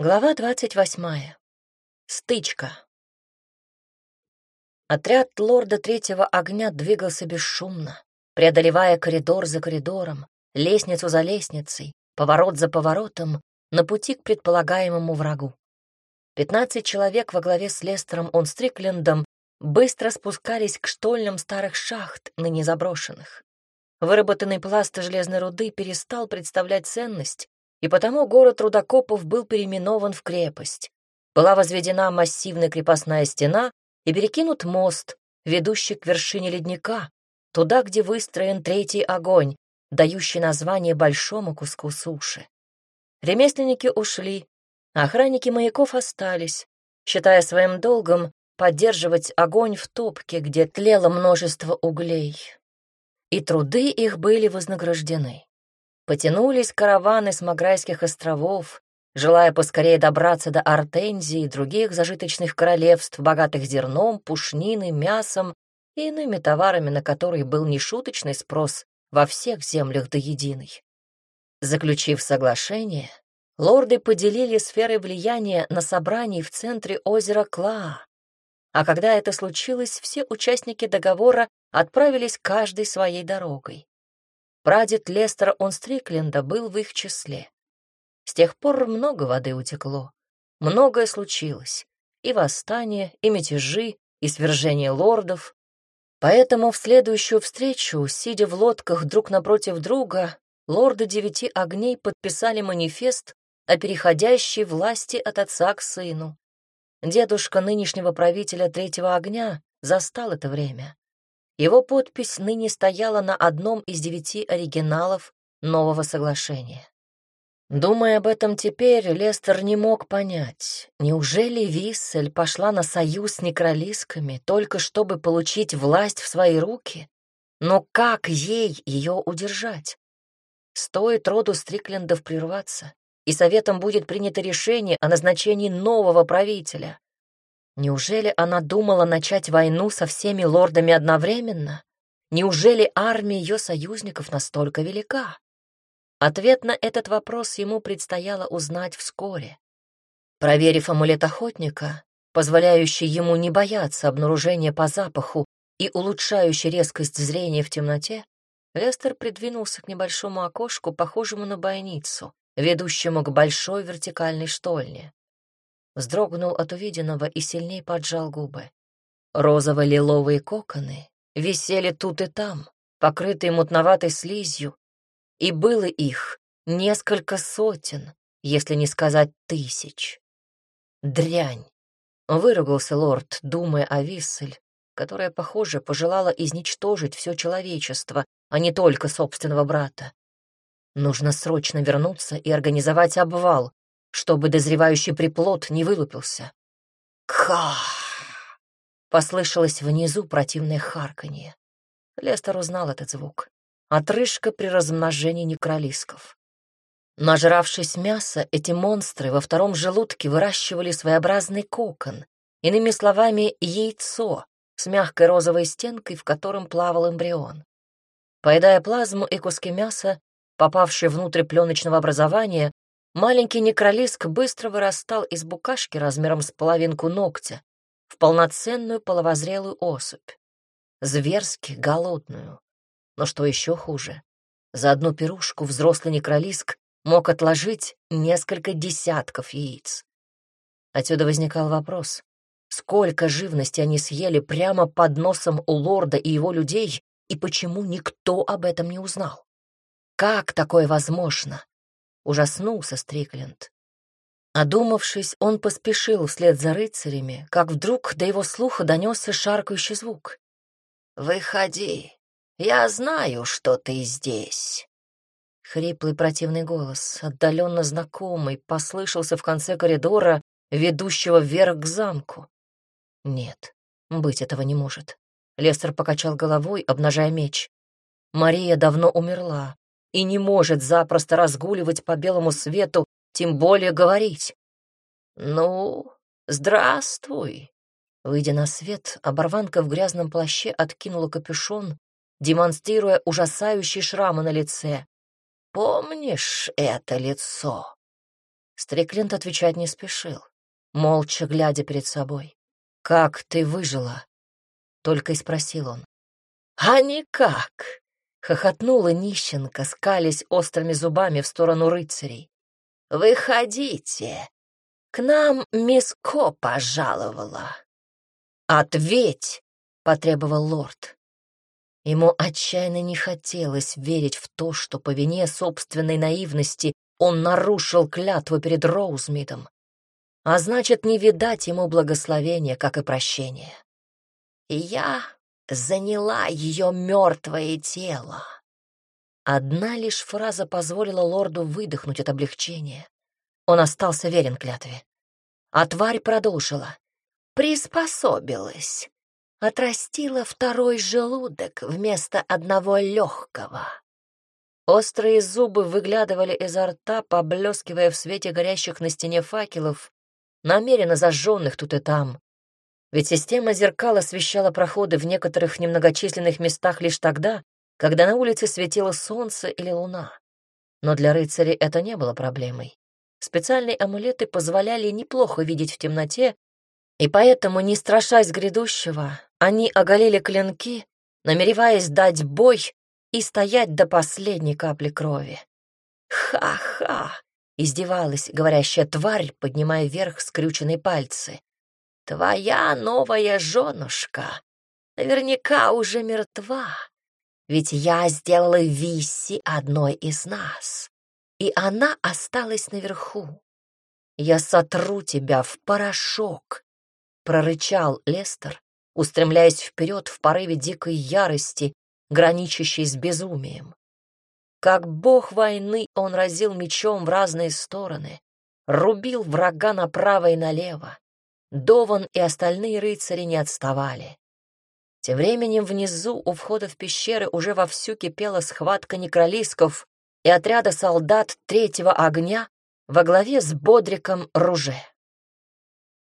Глава двадцать восьмая. Стычка. Отряд лорда Третьего Огня двигался бесшумно, преодолевая коридор за коридором, лестницу за лестницей, поворот за поворотом, на пути к предполагаемому врагу. Пятнадцать человек во главе с Лестером Онстриклендом быстро спускались к штольням старых шахт, ныне заброшенных. Выработанный пласт железной руды перестал представлять ценность, и потому город рудокопов был переименован в крепость. Была возведена массивная крепостная стена и перекинут мост, ведущий к вершине ледника, туда, где выстроен третий огонь, дающий название большому куску суши. Ремесленники ушли, а охранники маяков остались, считая своим долгом поддерживать огонь в топке, где тлело множество углей. И труды их были вознаграждены. Потянулись караваны с Маграйских островов, желая поскорее добраться до Артензии и других зажиточных королевств, богатых зерном, пушниной, мясом и иными товарами, на которые был нешуточный спрос во всех землях до единой. Заключив соглашение, лорды поделили сферы влияния на собрании в центре озера Клаа, а когда это случилось, все участники договора отправились каждой своей дорогой. Прадед Лестера Онстрикленда был в их числе. С тех пор много воды утекло, многое случилось, и восстание, и мятежи, и свержение лордов. Поэтому в следующую встречу, сидя в лодках друг напротив друга, лорды девяти огней подписали манифест о переходящей власти от отца к сыну. Дедушка нынешнего правителя третьего огня застал это время. Его подпись ныне стояла на одном из девяти оригиналов нового соглашения. Думая об этом теперь, Лестер не мог понять, неужели Виссель пошла на союз с некролисками только чтобы получить власть в свои руки? Но как ей ее удержать? Стоит роду Стриклендов прерваться, и советом будет принято решение о назначении нового правителя. Неужели она думала начать войну со всеми лордами одновременно? Неужели армия ее союзников настолько велика? Ответ на этот вопрос ему предстояло узнать вскоре. Проверив амулет охотника, позволяющий ему не бояться обнаружения по запаху и улучшающий резкость зрения в темноте, Лестер придвинулся к небольшому окошку, похожему на бойницу, ведущему к большой вертикальной штольне вздрогнул от увиденного и сильней поджал губы. Розово-лиловые коконы висели тут и там, покрытые мутноватой слизью, и было их несколько сотен, если не сказать тысяч. Дрянь! Выругался лорд, думая о Виссель, которая, похоже, пожелала изничтожить все человечество, а не только собственного брата. Нужно срочно вернуться и организовать обвал, чтобы дозревающий приплод не вылупился. Ка! Послышалось внизу противное харканье. Лестер узнал этот звук. Отрыжка при размножении некролисков. Нажравшись мяса, эти монстры во втором желудке выращивали своеобразный кокон, иными словами, яйцо с мягкой розовой стенкой, в котором плавал эмбрион. Поедая плазму и куски мяса, попавшие внутрь пленочного образования, Маленький некролиск быстро вырастал из букашки размером с половинку ногтя в полноценную половозрелую особь. Зверски голодную. Но что еще хуже, за одну пирушку взрослый некролиск мог отложить несколько десятков яиц. Отсюда возникал вопрос, сколько живности они съели прямо под носом у лорда и его людей, и почему никто об этом не узнал? Как такое возможно? Ужаснулся Стрикленд. Одумавшись, он поспешил вслед за рыцарями, как вдруг до его слуха донесся шаркающий звук. «Выходи, я знаю, что ты здесь». Хриплый противный голос, отдаленно знакомый, послышался в конце коридора, ведущего вверх к замку. Нет, быть этого не может. Лестер покачал головой, обнажая меч. Мария давно умерла, и не может запросто разгуливать по белому свету, тем более говорить. «Ну, здравствуй!» Выйдя на свет, оборванка в грязном плаще откинула капюшон, демонстрируя ужасающие шрамы на лице. «Помнишь это лицо?» Стриклент отвечать не спешил, молча глядя перед собой. «Как ты выжила?» — только и спросил он. «А никак!» — хохотнула нищенка, скались острыми зубами в сторону рыцарей. «Выходите! К нам мисс Ко пожаловала!» «Ответь!» — потребовал лорд. Ему отчаянно не хотелось верить в то, что по вине собственной наивности он нарушил клятву перед Роузмидом. А значит, не видать ему благословения, как и прощения. Я заняла ее мертвое тело. Одна лишь фраза позволила лорду выдохнуть от облегчения. Он остался верен клятве. А тварь продолжила. Приспособилась. Отрастила второй желудок вместо одного легкого. Острые зубы выглядывали изо рта, поблескивая в свете горящих на стене факелов, намеренно зажженных тут и там. Ведь система зеркал освещала проходы в некоторых немногочисленных местах лишь тогда, когда на улице светило солнце или луна. Но для рыцарей это не было проблемой. Специальные амулеты позволяли неплохо видеть в темноте, и поэтому, не страшась грядущего, они оголили клинки, намереваясь дать бой и стоять до последней капли крови. «Ха-ха!» — издевалась говорящая тварь, поднимая вверх скрюченные пальцы. «Твоя новая женушка наверняка уже мертва, ведь я сделала Висси одной из нас, и она осталась наверху. Я сотру тебя в порошок!» — прорычал Лестер, устремляясь вперед в порыве дикой ярости, граничащей с безумием. Как бог войны он разил мечом в разные стороны, рубил врага направо и налево. Дован и остальные рыцари не отставали. Тем временем внизу, у входа в пещеры, уже вовсю кипела схватка некролисков и отряда солдат третьего огня во главе с Бодриком Руже.